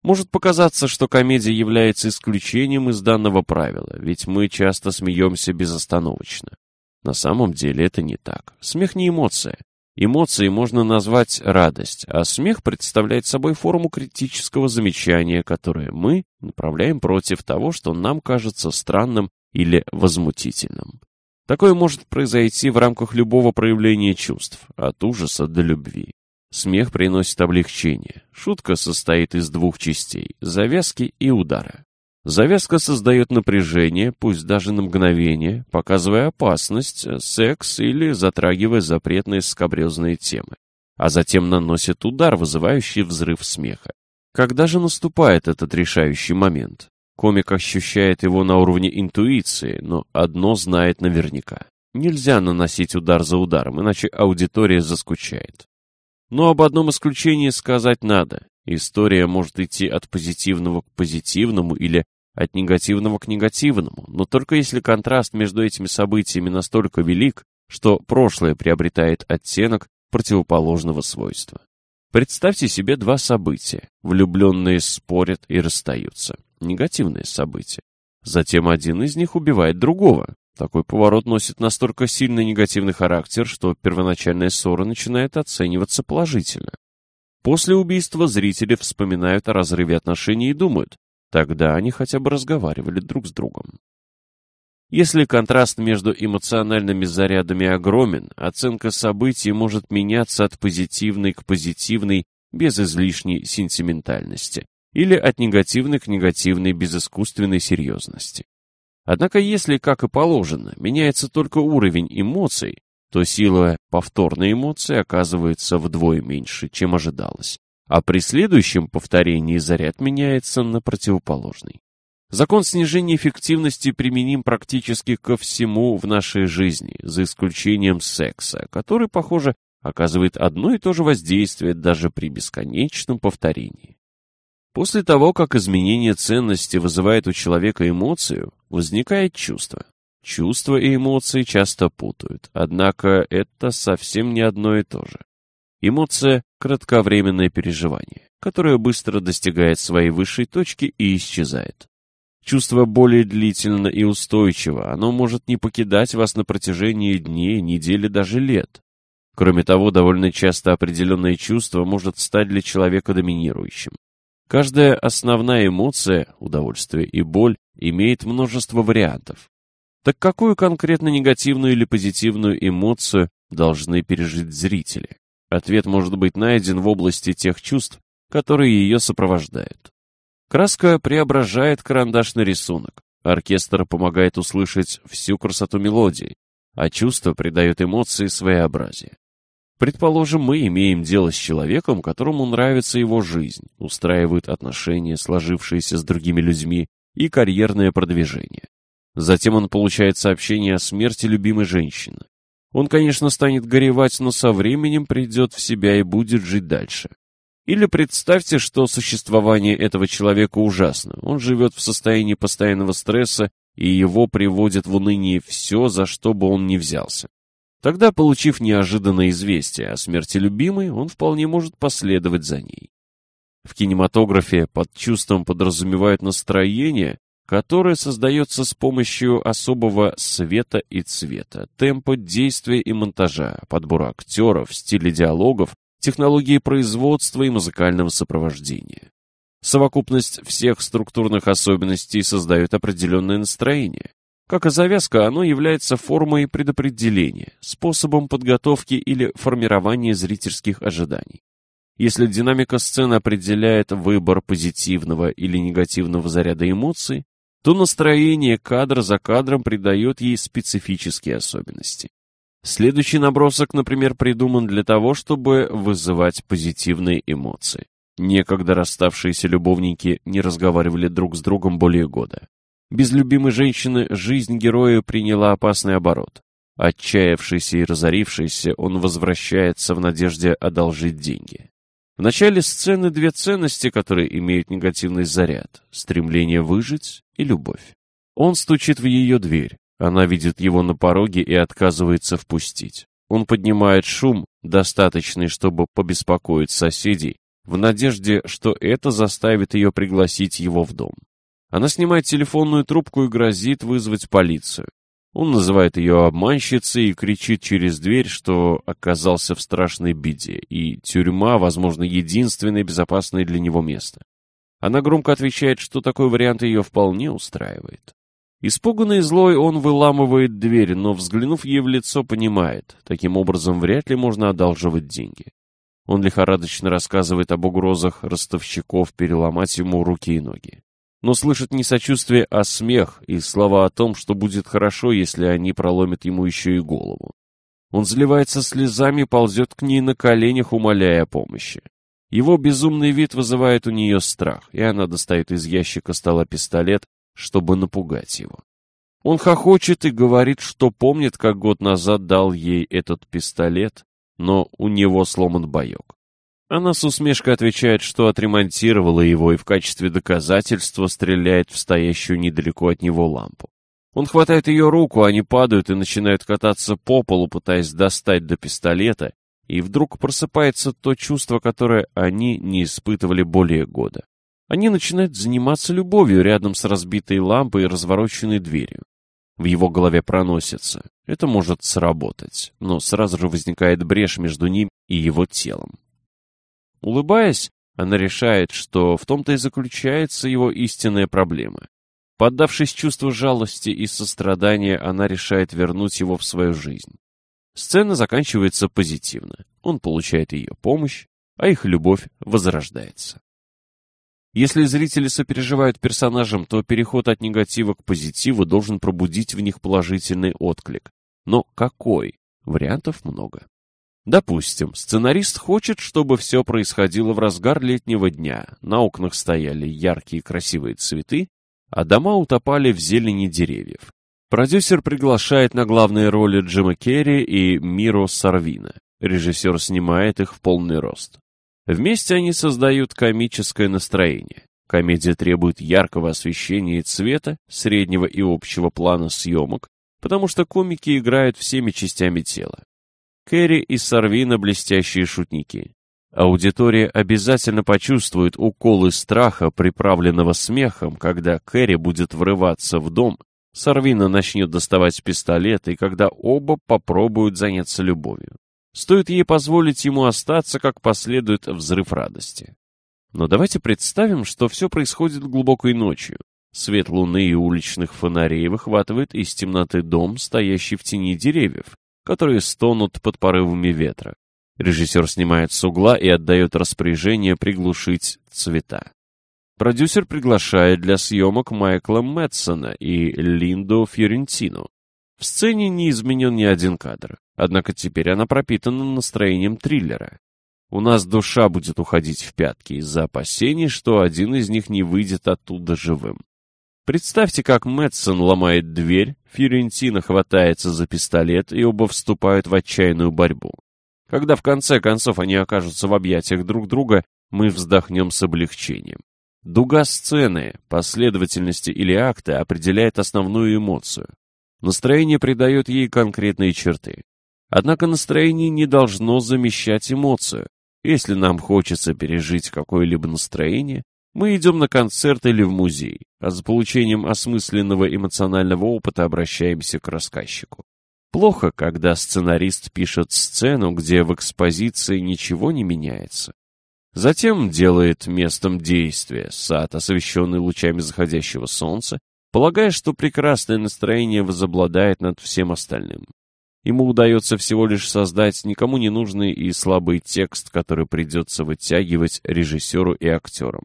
Speaker 1: Может показаться, что комедия является исключением из данного правила, ведь мы часто смеемся безостановочно. На самом деле это не так. Смех не эмоция. Эмоцией можно назвать радость, а смех представляет собой форму критического замечания, которое мы направляем против того, что нам кажется странным или возмутительным. Такое может произойти в рамках любого проявления чувств, от ужаса до любви. Смех приносит облегчение. Шутка состоит из двух частей – завязки и удара. Завязка создает напряжение, пусть даже на мгновение, показывая опасность, секс или затрагивая запретные скобрезные темы. А затем наносит удар, вызывающий взрыв смеха. Когда же наступает этот решающий момент? Комик ощущает его на уровне интуиции, но одно знает наверняка. Нельзя наносить удар за ударом, иначе аудитория заскучает. Но об одном исключении сказать надо. История может идти от позитивного к позитивному или от негативного к негативному, но только если контраст между этими событиями настолько велик, что прошлое приобретает оттенок противоположного свойства. Представьте себе два события. Влюбленные спорят и расстаются негативное событие. Затем один из них убивает другого. Такой поворот носит настолько сильный негативный характер, что первоначальная ссора начинает оцениваться положительно. После убийства зрители вспоминают о разрыве отношений и думают, тогда они хотя бы разговаривали друг с другом. Если контраст между эмоциональными зарядами огромен, оценка событий может меняться от позитивной к позитивной без излишней сентиментальности или от негативной к негативной без искусственной серьезности. Однако если, как и положено, меняется только уровень эмоций, то сила повторной эмоции оказывается вдвое меньше, чем ожидалось, а при следующем повторении заряд меняется на противоположный. Закон снижения эффективности применим практически ко всему в нашей жизни, за исключением секса, который, похоже, оказывает одно и то же воздействие даже при бесконечном повторении. После того, как изменение ценности вызывает у человека эмоцию, возникает чувство. Чувства и эмоции часто путают, однако это совсем не одно и то же. Эмоция кратковременное переживание, которое быстро достигает своей высшей точки и исчезает. Чувство более длительно и устойчиво, оно может не покидать вас на протяжении дней, недель даже лет. Кроме того, довольно часто определенное чувство может стать для человека доминирующим. Каждая основная эмоция, удовольствие и боль, имеет множество вариантов. Так какую конкретно негативную или позитивную эмоцию должны пережить зрители? Ответ может быть найден в области тех чувств, которые ее сопровождают. Краска преображает карандашный рисунок, оркестр помогает услышать всю красоту мелодии, а чувство придает эмоции своеобразие. Предположим, мы имеем дело с человеком, которому нравится его жизнь, устраивают отношения, сложившиеся с другими людьми, и карьерное продвижение. Затем он получает сообщение о смерти любимой женщины. Он, конечно, станет горевать, но со временем придет в себя и будет жить дальше. Или представьте, что существование этого человека ужасно. Он живет в состоянии постоянного стресса, и его приводит в уныние все, за что бы он ни взялся. Тогда, получив неожиданное известие о смерти любимой, он вполне может последовать за ней. В кинематографе под чувством подразумевают настроение, которое создается с помощью особого света и цвета, темпа действия и монтажа, подбора актеров, стиля диалогов, технологии производства и музыкального сопровождения. Совокупность всех структурных особенностей создает определенное настроение. Как и завязка, оно является формой предопределения, способом подготовки или формирования зрительских ожиданий. Если динамика сцены определяет выбор позитивного или негативного заряда эмоций, то настроение кадр за кадром придает ей специфические особенности. Следующий набросок, например, придуман для того, чтобы вызывать позитивные эмоции. Некогда расставшиеся любовники не разговаривали друг с другом более года. Без любимой женщины жизнь героя приняла опасный оборот. Отчаявшийся и разорившийся, он возвращается в надежде одолжить деньги. В начале сцены две ценности, которые имеют негативный заряд – стремление выжить и любовь. Он стучит в ее дверь, она видит его на пороге и отказывается впустить. Он поднимает шум, достаточный, чтобы побеспокоить соседей, в надежде, что это заставит ее пригласить его в дом. Она снимает телефонную трубку и грозит вызвать полицию. Он называет ее обманщицей и кричит через дверь, что оказался в страшной беде, и тюрьма, возможно, единственное безопасное для него место. Она громко отвечает, что такой вариант ее вполне устраивает. Испуганный и злой он выламывает дверь, но, взглянув ей в лицо, понимает, таким образом вряд ли можно одалживать деньги. Он лихорадочно рассказывает об угрозах ростовщиков переломать ему руки и ноги но слышит не сочувствие, а смех и слова о том, что будет хорошо, если они проломят ему еще и голову. Он заливается слезами ползет к ней на коленях, умоляя о помощи. Его безумный вид вызывает у нее страх, и она достает из ящика стола пистолет, чтобы напугать его. Он хохочет и говорит, что помнит, как год назад дал ей этот пистолет, но у него сломан боек. Она с усмешкой отвечает, что отремонтировала его и в качестве доказательства стреляет в стоящую недалеко от него лампу. Он хватает ее руку, они падают и начинают кататься по полу, пытаясь достать до пистолета, и вдруг просыпается то чувство, которое они не испытывали более года. Они начинают заниматься любовью рядом с разбитой лампой и развороченной дверью. В его голове проносится. Это может сработать, но сразу же возникает брешь между ним и его телом. Улыбаясь, она решает, что в том-то и заключается его истинная проблема. Поддавшись чувству жалости и сострадания, она решает вернуть его в свою жизнь. Сцена заканчивается позитивно. Он получает ее помощь, а их любовь возрождается. Если зрители сопереживают персонажам, то переход от негатива к позитиву должен пробудить в них положительный отклик. Но какой? Вариантов много. Допустим, сценарист хочет, чтобы все происходило в разгар летнего дня, на окнах стояли яркие красивые цветы, а дома утопали в зелени деревьев. Продюсер приглашает на главные роли Джима Керри и Миро Сарвина. Режиссер снимает их в полный рост. Вместе они создают комическое настроение. Комедия требует яркого освещения и цвета, среднего и общего плана съемок, потому что комики играют всеми частями тела. Кэрри и Сарвина блестящие шутники. Аудитория обязательно почувствует уколы страха, приправленного смехом, когда Кэрри будет врываться в дом, Сарвина начнет доставать пистолет, и когда оба попробуют заняться любовью. Стоит ей позволить ему остаться, как последует взрыв радости. Но давайте представим, что все происходит глубокой ночью. Свет луны и уличных фонарей выхватывает из темноты дом, стоящий в тени деревьев, которые стонут под порывами ветра. Режиссер снимает с угла и отдает распоряжение приглушить цвета. Продюсер приглашает для съемок Майкла Мэтсона и Линду Фьорентину. В сцене не изменен ни один кадр, однако теперь она пропитана настроением триллера. У нас душа будет уходить в пятки из-за опасений, что один из них не выйдет оттуда живым. Представьте, как Мэтсон ломает дверь, Фьорентина хватается за пистолет, и оба вступают в отчаянную борьбу. Когда в конце концов они окажутся в объятиях друг друга, мы вздохнем с облегчением. Дуга сцены, последовательности или акта определяет основную эмоцию. Настроение придает ей конкретные черты. Однако настроение не должно замещать эмоцию. Если нам хочется пережить какое-либо настроение, мы идем на концерт или в музей, а за получением осмысленного эмоционального опыта обращаемся к рассказчику. Плохо, когда сценарист пишет сцену, где в экспозиции ничего не меняется. Затем делает местом действия сад, освещенный лучами заходящего солнца, полагая, что прекрасное настроение возобладает над всем остальным. Ему удается всего лишь создать никому не нужный и слабый текст, который придется вытягивать режиссеру и актерам.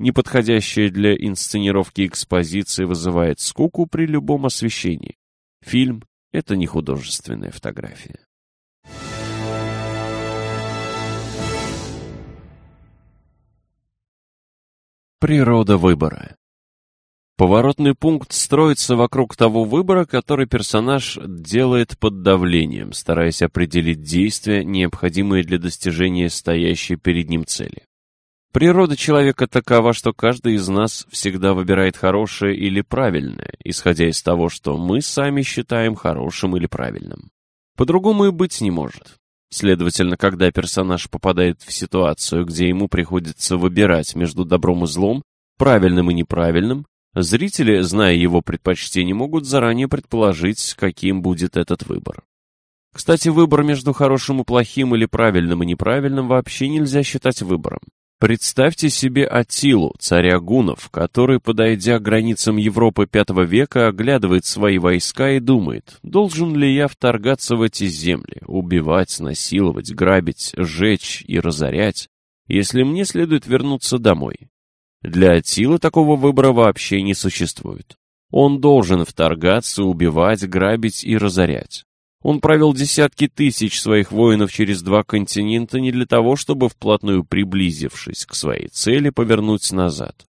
Speaker 1: Неподходящая для инсценировки экспозиция вызывает скуку при любом освещении. Фильм — это не художественная фотография. Природа выбора Поворотный пункт строится вокруг того выбора, который персонаж делает под давлением, стараясь определить действия, необходимые для достижения стоящей перед ним цели. Природа человека такова, что каждый из нас всегда выбирает хорошее или правильное, исходя из того, что мы сами считаем хорошим или правильным. По-другому и быть не может. Следовательно, когда персонаж попадает в ситуацию, где ему приходится выбирать между добром и злом, правильным и неправильным, зрители, зная его предпочтения, могут заранее предположить, каким будет этот выбор. Кстати, выбор между хорошим и плохим или правильным и неправильным вообще нельзя считать выбором. Представьте себе Атилу, царя гунов, который, подойдя к границам Европы V века, оглядывает свои войска и думает, должен ли я вторгаться в эти земли, убивать, насиловать, грабить, сжечь и разорять, если мне следует вернуться домой. Для Атилы такого выбора вообще не существует. Он должен вторгаться, убивать, грабить и разорять. Он провел десятки тысяч своих воинов через два континента не для того, чтобы, вплотную приблизившись к своей цели, повернуть назад.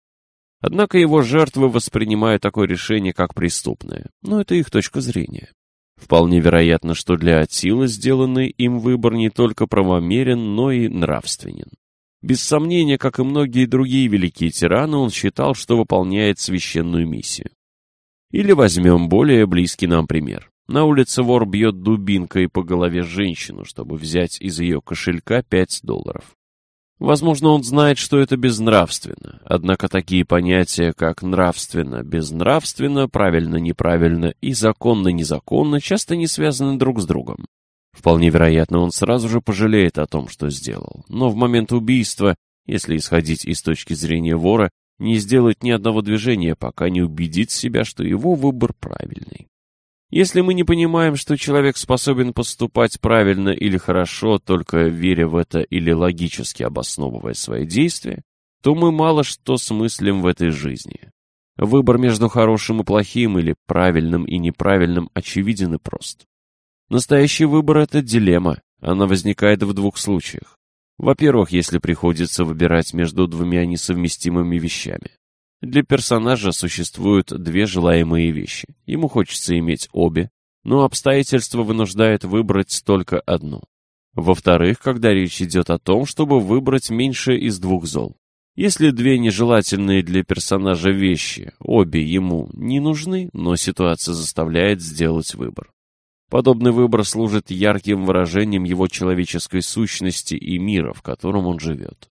Speaker 1: Однако его жертвы воспринимают такое решение как преступное, но это их точка зрения. Вполне вероятно, что для Атилы сделанный им выбор не только правомерен, но и нравственен. Без сомнения, как и многие другие великие тираны, он считал, что выполняет священную миссию. Или возьмем более близкий нам пример. На улице вор бьет дубинкой по голове женщину, чтобы взять из ее кошелька 5 долларов. Возможно, он знает, что это безнравственно, однако такие понятия, как нравственно, безнравственно, правильно-неправильно и законно-незаконно часто не связаны друг с другом. Вполне вероятно, он сразу же пожалеет о том, что сделал, но в момент убийства, если исходить из точки зрения вора, не сделает ни одного движения, пока не убедит себя, что его выбор правильный. Если мы не понимаем, что человек способен поступать правильно или хорошо, только веря в это или логически обосновывая свои действия, то мы мало что смыслим в этой жизни. Выбор между хорошим и плохим или правильным и неправильным очевиден и прост. Настоящий выбор – это дилемма. Она возникает в двух случаях. Во-первых, если приходится выбирать между двумя несовместимыми вещами. Для персонажа существуют две желаемые вещи. Ему хочется иметь обе, но обстоятельства вынуждают выбрать только одну. Во-вторых, когда речь идет о том, чтобы выбрать меньшее из двух зол. Если две нежелательные для персонажа вещи, обе ему не нужны, но ситуация заставляет сделать выбор. Подобный выбор служит ярким выражением его человеческой сущности и мира, в котором он живет.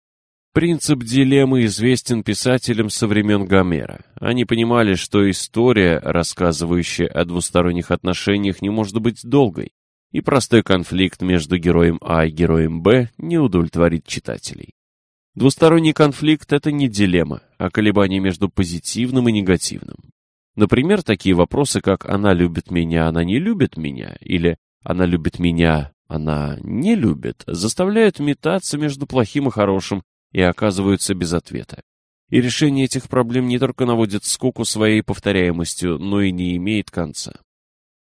Speaker 1: Принцип дилеммы известен писателям со времен Гомера. Они понимали, что история, рассказывающая о двусторонних отношениях, не может быть долгой, и простой конфликт между героем А и героем Б не удовлетворит читателей. Двусторонний конфликт – это не дилемма, а колебание между позитивным и негативным. Например, такие вопросы, как «она любит меня, она не любит меня» или «она любит меня, она не любит», заставляют метаться между плохим и хорошим и оказываются без ответа. И решение этих проблем не только наводит скуку своей повторяемостью, но и не имеет конца.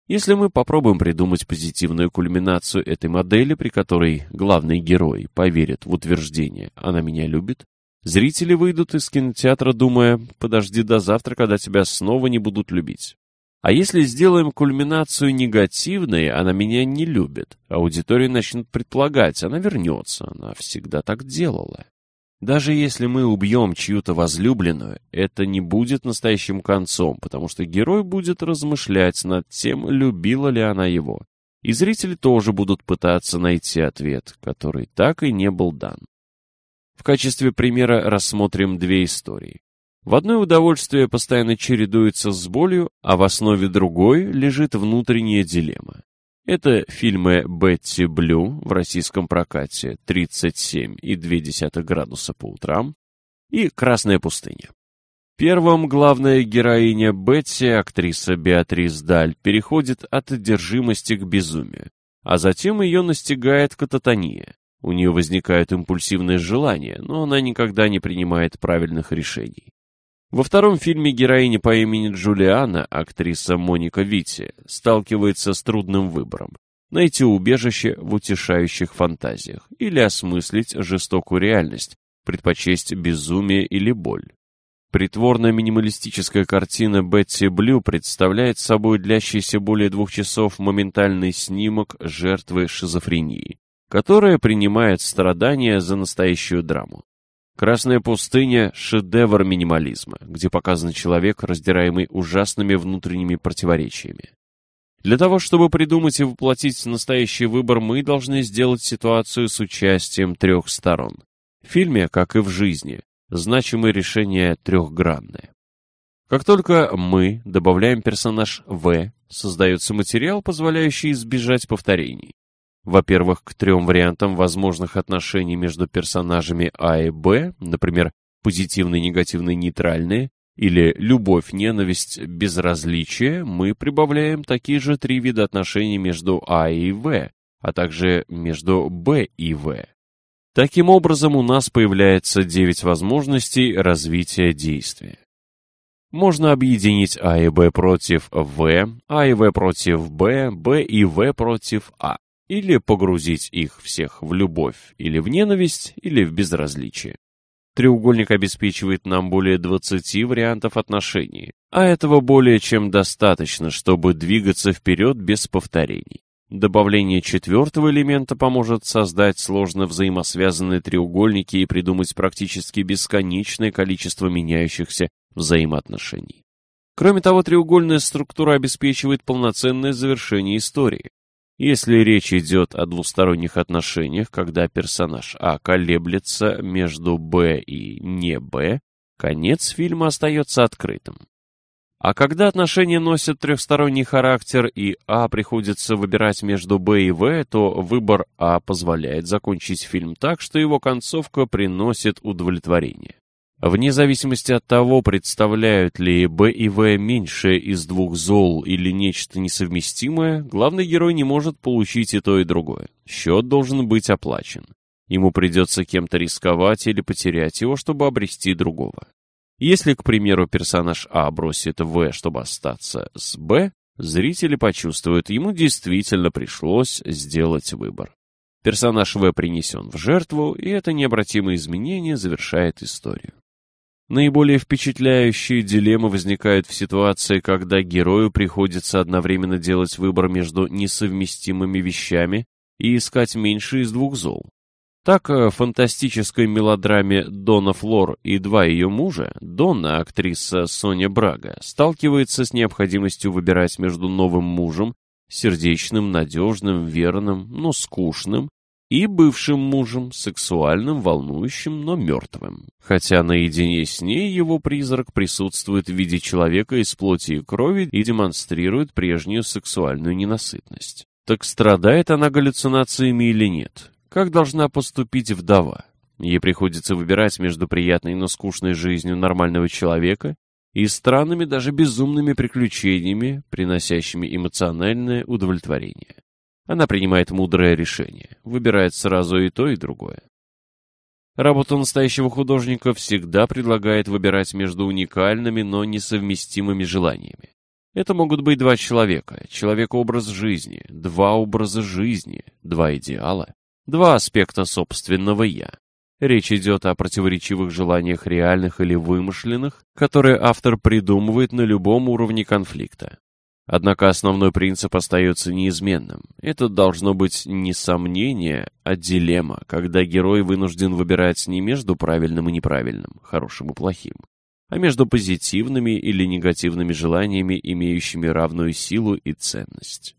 Speaker 1: Если мы попробуем придумать позитивную кульминацию этой модели, при которой главный герой поверит в утверждение «она меня любит», зрители выйдут из кинотеатра, думая «подожди до завтра, когда тебя снова не будут любить». А если сделаем кульминацию негативной, она меня не любит, аудитория начнет предполагать, она вернется, она всегда так делала. Даже если мы убьем чью-то возлюбленную, это не будет настоящим концом, потому что герой будет размышлять над тем, любила ли она его. И зрители тоже будут пытаться найти ответ, который так и не был дан. В качестве примера рассмотрим две истории. В одной удовольствие постоянно чередуется с болью, а в основе другой лежит внутренняя дилемма. Это фильмы «Бетти Блю» в российском прокате 37,2 градуса по утрам и «Красная пустыня». В первом главная героиня Бетти, актриса Беатрис Даль, переходит от одержимости к безумию, а затем ее настигает кататония. У нее возникают импульсивные желания, но она никогда не принимает правильных решений. Во втором фильме героиня по имени Джулиана, актриса Моника Витти, сталкивается с трудным выбором – найти убежище в утешающих фантазиях или осмыслить жестокую реальность, предпочесть безумие или боль. Притворная минималистическая картина Бетти Блю представляет собой длящийся более двух часов моментальный снимок жертвы шизофрении, которая принимает страдания за настоящую драму. «Красная пустыня» — шедевр минимализма, где показан человек, раздираемый ужасными внутренними противоречиями. Для того, чтобы придумать и воплотить настоящий выбор, мы должны сделать ситуацию с участием трех сторон. В фильме, как и в жизни, значимые решения трехгранные. Как только мы добавляем персонаж «В», создается материал, позволяющий избежать повторений. Во-первых, к трем вариантам возможных отношений между персонажами А и Б, например, позитивные, негативные, нейтральные, или любовь, ненависть, безразличие, мы прибавляем такие же три вида отношений между А и В, а также между Б и В. Таким образом, у нас появляется девять возможностей развития действия. Можно объединить А и Б против В, А и В против Б, Б и В против А или погрузить их всех в любовь или в ненависть, или в безразличие. Треугольник обеспечивает нам более 20 вариантов отношений, а этого более чем достаточно, чтобы двигаться вперед без повторений. Добавление четвертого элемента поможет создать сложно взаимосвязанные треугольники и придумать практически бесконечное количество меняющихся взаимоотношений. Кроме того, треугольная структура обеспечивает полноценное завершение истории. Если речь идет о двусторонних отношениях, когда персонаж А колеблется между Б и не Б, конец фильма остается открытым. А когда отношения носят трехсторонний характер и А приходится выбирать между Б и В, то выбор А позволяет закончить фильм так, что его концовка приносит удовлетворение. Вне зависимости от того, представляют ли Б и В меньшее из двух зол или нечто несовместимое, главный герой не может получить и то, и другое. Счет должен быть оплачен. Ему придется кем-то рисковать или потерять его, чтобы обрести другого. Если, к примеру, персонаж А бросит В, чтобы остаться с Б, зрители почувствуют, ему действительно пришлось сделать выбор. Персонаж В принесен в жертву, и это необратимое изменение завершает историю. Наиболее впечатляющие дилеммы возникают в ситуации, когда герою приходится одновременно делать выбор между несовместимыми вещами и искать меньше из двух зол. Так, в фантастической мелодраме «Дона Флор и два ее мужа» Дона, актриса Соня Брага, сталкивается с необходимостью выбирать между новым мужем сердечным, надежным, верным, но скучным, и бывшим мужем, сексуальным, волнующим, но мертвым. Хотя наедине с ней его призрак присутствует в виде человека из плоти и крови и демонстрирует прежнюю сексуальную ненасытность. Так страдает она галлюцинациями или нет? Как должна поступить вдова? Ей приходится выбирать между приятной, но скучной жизнью нормального человека и странными, даже безумными приключениями, приносящими эмоциональное удовлетворение. Она принимает мудрое решение, выбирает сразу и то, и другое. Работа настоящего художника всегда предлагает выбирать между уникальными, но несовместимыми желаниями. Это могут быть два человека, человек-образ жизни, два образа жизни, два идеала, два аспекта собственного «я». Речь идет о противоречивых желаниях реальных или вымышленных, которые автор придумывает на любом уровне конфликта. Однако основной принцип остается неизменным. Это должно быть не сомнение, а дилемма, когда герой вынужден выбирать не между правильным и неправильным, хорошим и плохим, а между позитивными или негативными желаниями, имеющими равную силу и ценность.